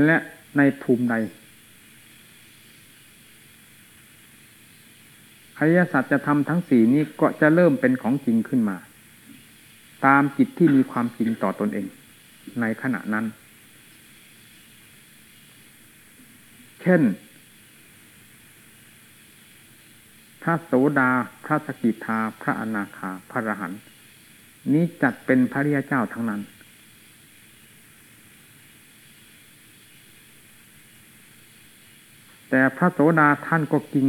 และในภูมิใด อริยสัจจะทำทั้งสี่นี้ก็จะเริ่มเป็นของจริงขึ้นมา ตามจิตที่มีความจริงต่อตอนเอง ในขณะนั้น เช่น พระโสดา พระสกิทา พระอนาคา พระรหันต์นี้จัดเป็นพระริยเจ้าทั้งนั้น แต่พระโสดาท่านก็กิง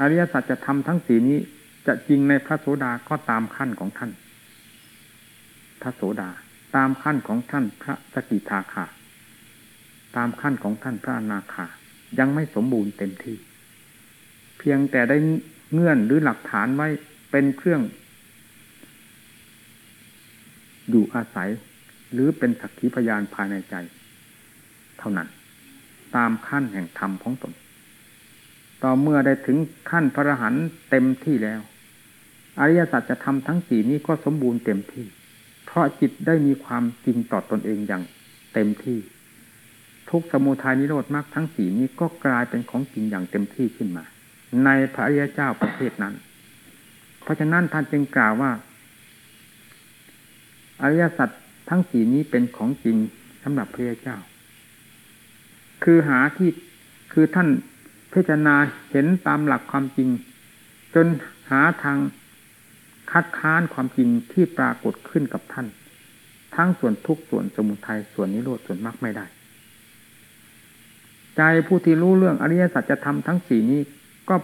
อริยสัจจะทำทั้งสีนี้จะจริงในพระโสดาก็ตามขั้นของท่าน พระโสดา ตามขั้นของท่านพระสกิทาคาตามขั้นของท่านพระอนาคายังไม่สมบูรณ์เต็มที่ เพียงแต่ได้เงื่อนหรือหลักฐานไว้เป็นเครื่อง อยู่อาศัย หรือเป็นสักขีพยานภายในใจ เท่านั้น ตามขั้นแห่งธรรมของตน ต่อเมื่อได้ถึงขั้นพระหันเต็มที่แล้ว อริยสัจจะทำทั้งสี่นี้ก็สมบูรณ์เต็มที่ เพราะจิตได้มีความจริงต่อตอนเองอย่างเต็มที่ ทุกสมุทัยนิโรธมรรคทั้งสี่นี้ก็กลายเป็นของจริงอย่างเต็มที่ขึ้นมา ในพระอริยเจ้าประเภทนั้น เพราะฉะนั้นท่านจึงกล่าวว่า อริยสัจทั้งสี่นี้เป็นของจริงสำหรับพระอริยเจ้า คือหาที่คือท่าน พิจารณาเห็นตามหลักความจริง จนหาทางคัดค้านความจริงที่ปรากฏขึ้นกับท่าน ทั้งส่วนทุกส่วนสมุทัยส่วนนิโรธส่วนมรรคไม่ได้ ใจผู้ที่รู้เรื่องอริยสัจธรรมทั้งสี่นี้ก็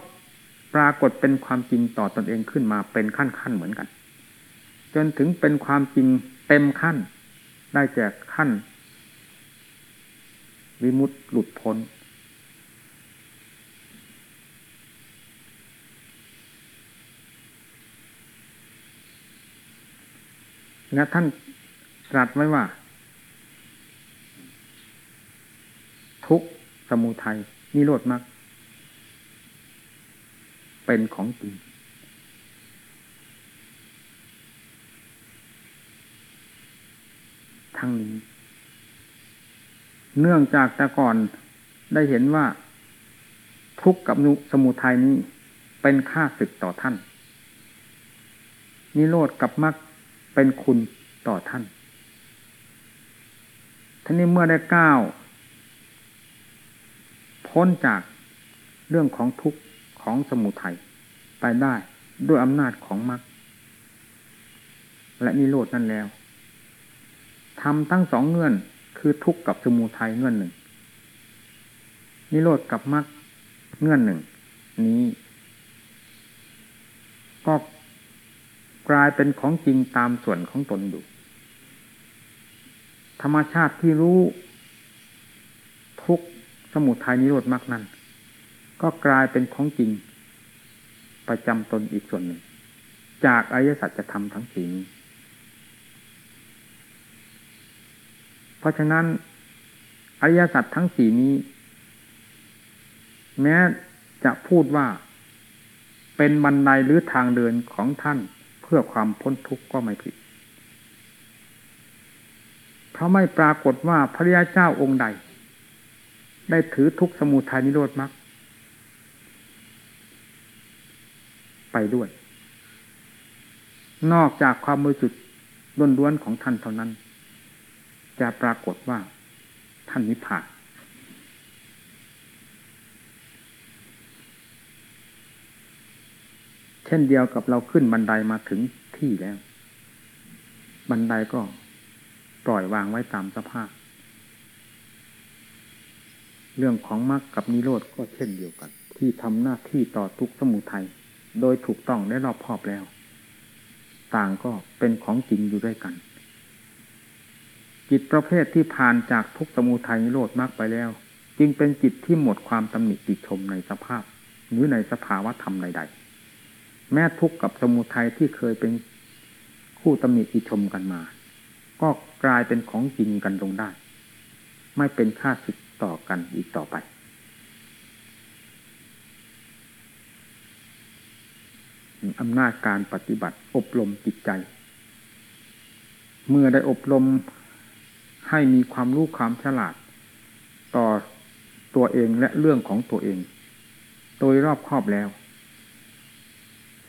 ปรากฏเป็นความจริงต่อตอนเองขึ้นมาเป็นขั้นขั้นเหมือนกัน จนถึงเป็นความจริงเต็มขั้น ได้แก่ขั้น วิมุตติหลุดพ้น และท่านตรัสไว้ว่า ทุกสมุทัยนิโรธมรรคเป็นของจริงทั้งนี้ เนื่องจากแต่ก่อนได้เห็นว่า ทุกข์กับสมุทัยนี้เป็นค่าศึกต่อท่าน นิโรธกับมรรค เป็นคุณต่อท่านท่านี้เมื่อได้ก้าวพ้นจากเรื่องของทุกข์ของสมุทัยไปได้ด้วยอำนาจของมรรคและนิโรดนั่นแล้วทำทั้งสองเงื่อนคือทุกข์กับสมุทัยเงื่อนหนึ่ง นิโรธกับมรรคเงื่อนหนึ่ง นี้ ก็ กลายเป็นของจริงตามส่วนของตนอยู่ ธรรมชาติที่รู้ทุกสมุทัยนิโรธมากนั้น ก็กลายเป็นของจริง ประจำตนอีกส่วนหนึ่ง จากอริยสัจจะทำทั้งสี่เพราะฉะนั้นอริยสัจทั้งสี่นี้ แม้จะพูดว่าเป็นบันไดหรือทางเดินของท่าน เพื่อความพ้นทุกข์ก็ไม่ผิด เพราะไม่ปรากฏว่าพระริยเจ้าองค์ใด ได้ถือทุกสมุทัยนิโรธมรรคไปด้วย นอกจากความมือจุดล้วนๆของท่านเท่านั้น จะปรากฏว่าท่านนิพพาน เช่นเดียวกับเราขึ้นบันไดมาถึงที่แล้ว บันไดก็ปล่อยวางไว้ตามสภาพ เรื่องของมรรคกับนิโรธก็เช่นเดียวกัน ที่ทำหน้าที่ต่อทุกสมุทัยโดยถูกต้องและรอบคอบแล้ว ต่างก็เป็นของจริงอยู่ด้วยกัน จิตประเภทที่ผ่านจากทุกสมุทัยนิโรธมรรคไปแล้ว จึงเป็นจิตที่หมดความตำหนิติชมในสภาพ หรือในสภาวะธรรมใด ๆ แม้ทุกข์กับสมุทัยที่เคยเป็นคู่ตำหนิอิชมกันมา ก็กลายเป็นของจริงกันลงได้ ไม่เป็นค่าศึกต่อกันอีกต่อไป อำนาจการปฏิบัติอบรมจิตใจ เมื่อได้อบรมให้มีความรู้ความฉลาด ต่อตัวเองและเรื่องของตัวเอง โดยรอบครอบแล้ว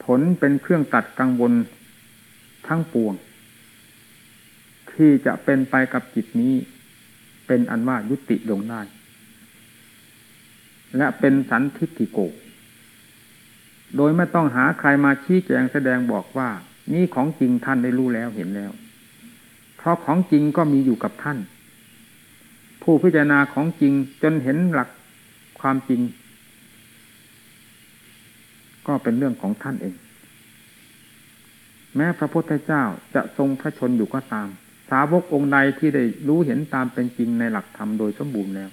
ผลเป็นเครื่องตัดกังวลทั้งปวง ที่จะเป็นไปกับจิตนี้ เป็นอันว่ายุติลงได้ และเป็นสันทิฏฐิโก โดยไม่ต้องหาใครมาชี้แจงแสดงบอกว่า นี่ของจริงท่านได้รู้แล้วเห็นแล้ว เพราะของจริงก็มีอยู่กับท่าน ผู้พิจารณาของจริงจนเห็นหลักความจริง ก็เป็นเรื่องของท่านเอง แม้พระพุทธเจ้าจะทรงพระชนอยู่ก็ตาม สาวกองค์ใดที่ได้รู้เห็นตามเป็นจริงในหลักธรรมโดยสมบูรณ์แล้ว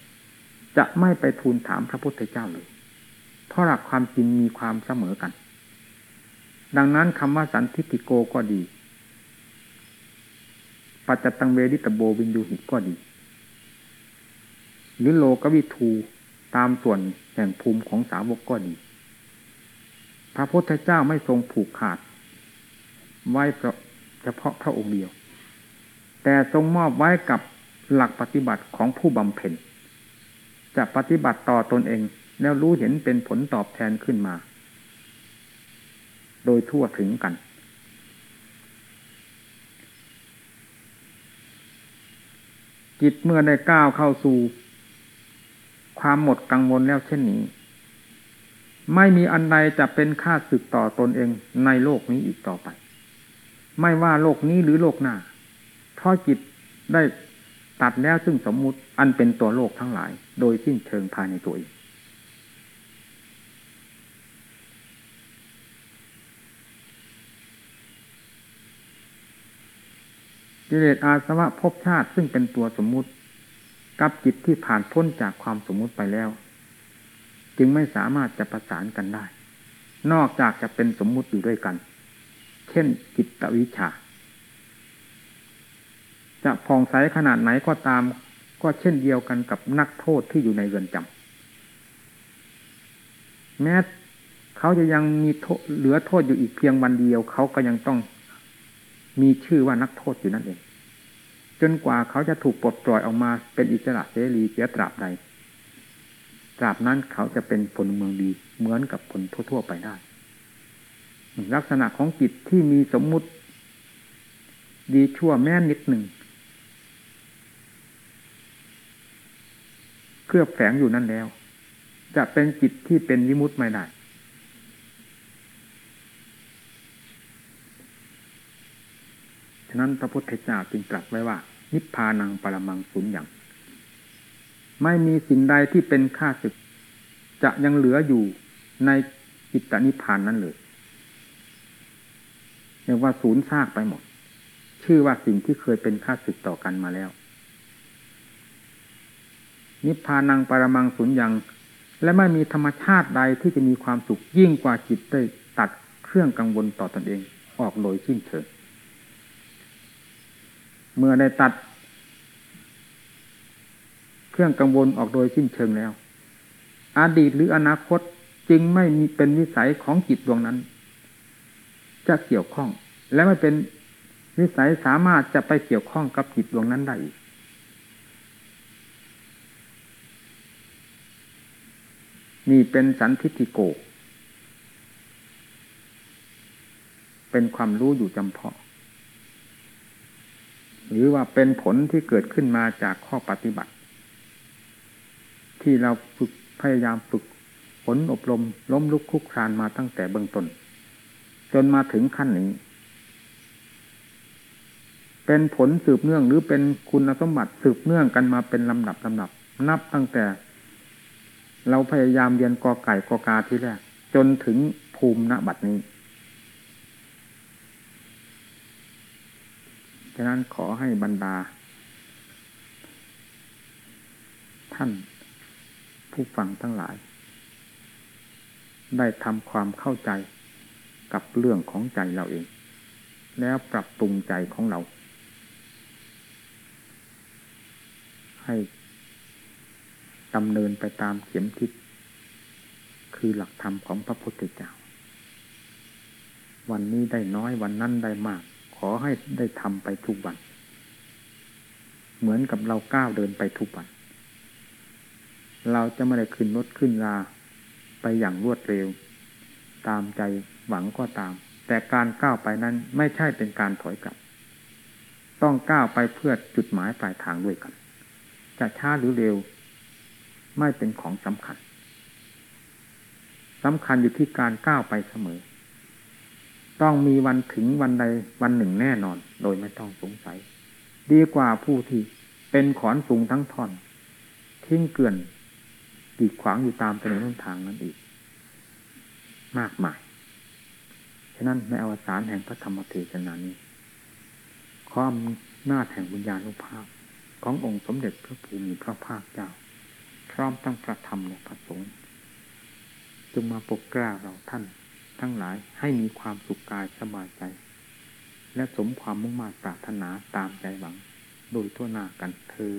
จะไม่ไปทูลถามพระพุทธเจ้าเลย เพราะหลักความจริงมีความเสมอกัน ดังนั้นคำว่าสันทิติโกก็ดี ปัจจตังเวดิตโบวินยูหิก็ดี หรือโลกวิทูตามส่วนแห่งภูมิของสาวกก็ดี พระพุทธเจ้าไม่ทรงผูกขาด ไว้เฉพาะพระองค์เดียว แต่ทรงมอบไว้กับหลักปฏิบัติของผู้บำเพ็ญจะปฏิบัติต่อตนเองแล้วรู้เห็นเป็นผลตอบแทนขึ้นมา โดยทั่วถึงกัน จิตเมื่อได้ก้าวเข้าสู่ ความหมดกังวลแล้วเช่นนี้ ไม่มีอันใดจะเป็นค่าศึกต่อตนเองในโลกนี้อีกต่อไป ไม่ว่าโลกนี้หรือโลกหน้าเพราะจิตได้ตัดแล้วซึ่งสมมุติอันเป็นตัวโลกทั้งหลาย โดยสิ้นเชิงภายในตัวเองกิเลสอาสวะภพชาติซึ่งเป็นตัวสมมุติ กับจิตที่ผ่านพ้นจากความสมมุติไปแล้ว จึงไม่สามารถจะประสานกันได้ นอกจากจะเป็นสมมุติอยู่ด้วยกัน เช่นจิตวิชา จะพองใสขนาดไหนก็ตาม ก็เช่นเดียวกันกับนักโทษที่อยู่ในเรือนจำแม้เขาจะยังมีเหลือโทษอยู่อีกเพียงวันเดียว เขาก็ยังต้องมีชื่อว่านักโทษอยู่นั่นเอง จนกว่าเขาจะถูกปลดปล่อยออกมาเป็นอิสระเสรีเสียตราบใด ตราบนั้นเขาจะเป็นผลเมืองดีเหมือนกับคนทั่ว ๆ ไปได้ ลักษณะของจิตที่มีสมมุติดีชั่วแม่นิดหนึ่งเคลือบแฝงอยู่นั่นแล้ว จะเป็นจิตที่เป็นวิมุตไม่ได้ฉะนั้นพระพุทธเจ้าจึงตรัสไว้ว่า นิพพานังปรมังสุญญ์อย่าง ไม่มีสิ่งใดที่เป็นค่าศึก จะยังเหลืออยู่ในจิตตนิพพานนั้นเลยเรียกว่าศูนย์ซากไปหมด ชื่อว่าสิ่งที่เคยเป็นค่าศึกต่อกันมาแล้ว นิพพานังปรมังสุญญย่างและไม่มีธรรมชาติใดที่จะมีความสุขยิ่งกว่าจิตได้ตัดเครื่องกังวลต่อตอนเอง ออกโดยสิ้นเชิงเมื่อได้ตัด เครื่องกังวลออกโดยสิ้นเชิงแล้ว อดีตหรืออนาคตจึงไม่มีเป็นวิสัยของจิตดวงนั้น จะเกี่ยวข้อง และไม่เป็นวิสัยสามารถจะไปเกี่ยวข้องกับจิตดวงนั้นได้นี่เป็นสันทิติโก เป็นความรู้อยู่จำเพาะ หรือว่าเป็นผลที่เกิดขึ้นมาจากข้อปฏิบัติ ที่เราฝึกพยายามฝึกผลอบรม ล้มลุกคุกครานมาตั้งแต่เบื้องต้น จนมาถึงขั้นนี้ เป็นผลสืบเนื่องหรือเป็นคุณสมบัติสืบเนื่องกันมาเป็นลำดับลำดับ นับตั้งแต่ เราพยายามเรียนกอไก่กอกาที่แรกจนถึงภูมิณบัดนี้ฉะนั้นขอให้บรรดา ท่าน ผู้ฟังทั้งหลาย ได้ทำความเข้าใจกับเรื่องของใจเราเอง แล้วปรับปรุงใจของเรา ให้ดำเนินไปตามเข็มทิศคือหลักธรรมของพระพุทธเจ้า วันนี้ได้น้อยวันนั้นได้มาก ขอให้ได้ทำไปทุกวัน เหมือนกับเราก้าวเดินไปทุกวัน เราจะไม่ได้ขึ้นรถขึ้นราไปอย่างรวดเร็ว ตามใจหวังก็ตาม แต่การก้าวไปนั้นไม่ใช่เป็นการถอยกลับ ต้องก้าวไปเพื่อจุดหมายปลายทางด้วยกัน จะช้าหรือเร็ว ไม่เป็นของสำคัญสำคัญอยู่ที่การก้าวไปเสมอ ต้องมีวันถึงวันใดวันหนึ่งแน่นอน โดยไม่ต้องสงสัย ดีกว่าผู้ที่เป็นขอนสูงทั้งท่อน ทิ้งเกลื่อน กีดขวางอยู่ตามถนนทางนั้นอีก มากมาย ฉะนั้นในอวสานแห่งพระธรรมเทศนานี้ความหน้าแห่งบุญญาณุภาพ ขององค์สมเด็จพระภูมิพระภาคเจ้า พร้อมตั้งประธรรมในพระสงฆ์จงมาปกกล้าเราท่านทั้งหลายให้มีความสุขกายสบายใจ และสมความมุ่งมา่ปรารถนาตามใจหวัง โดยทั่วหน้ากันเธอ